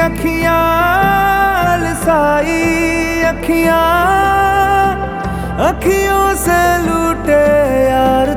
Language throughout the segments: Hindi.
अखियाँ लसाई अखियाँ अखियों से लूटे यार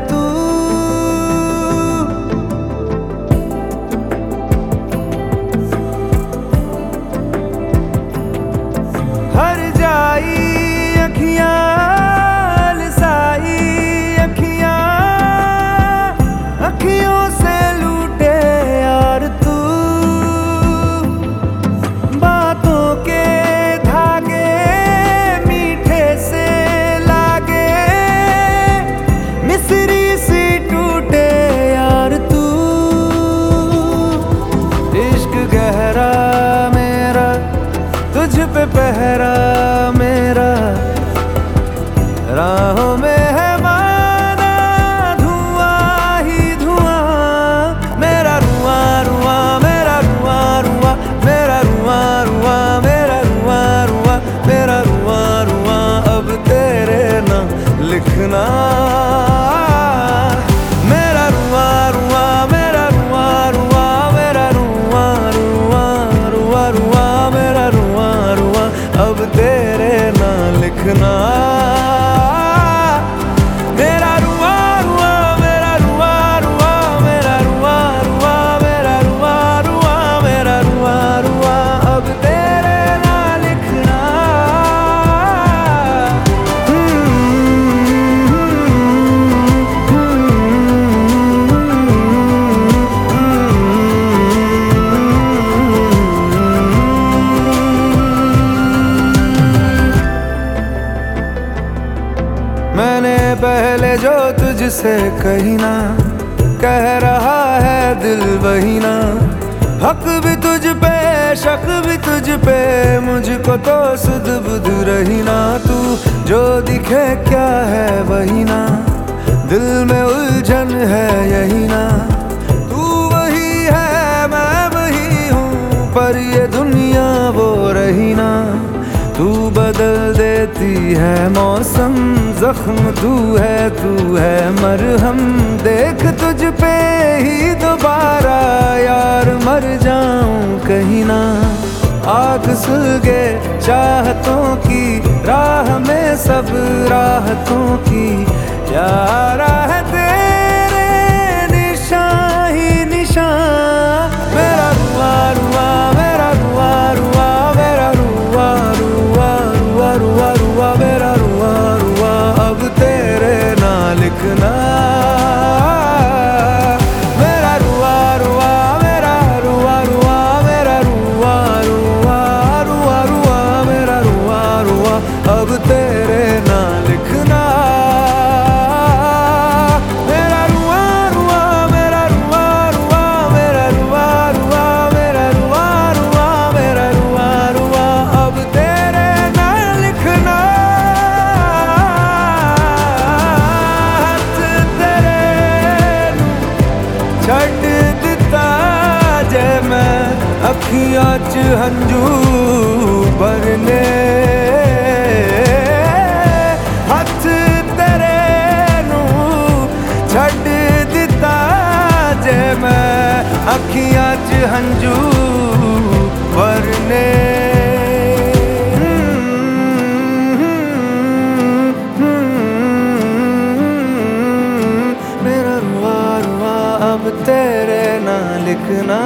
पे पहरा मेरा। राहों में है माना धुआँ ही धुआँ। मेरा रुआ रुआ, मेरा रुआ रुआ। मेरा रुआ रुआ, मेरा रुआ रुआ। मेरा रुआ रुआ, अब तेरे ना लिखना ना जो तुझसे कही ना। कह रहा है दिल वही ना। हक भी तुझ पे, शक भी तुझ पे। मुझको तो सुध बुध रही ना। तू जो दिखे क्या है वही ना। दिल में उलझन है यही ना। तू वही है, मैं वही हूँ। पर ये दुनिया वो रही ना। तू बदल देती है मौसम, जख्म तू है तू है मरहम। देख तुझ पे ही दोबारा, यार मर जाऊँ कहीं ना। आग सुलगे चाहतों की, राह में सब राहतों की। यार ਅੱਜ ਹੰਝੂ ਬਰਨੇ ਹੱਥ ਤੇਰੇ ਨੂੰ ਛੱਡ ਦਿੱਤਾ ਜੇ ਮੈਂ, ਅੱਖੀਆਂ ਅੱਜ ਹੰਝੂ ਭਰਨੇ। ਤੇਰੇ ਨਾਂ। ਲਿਖਣਾ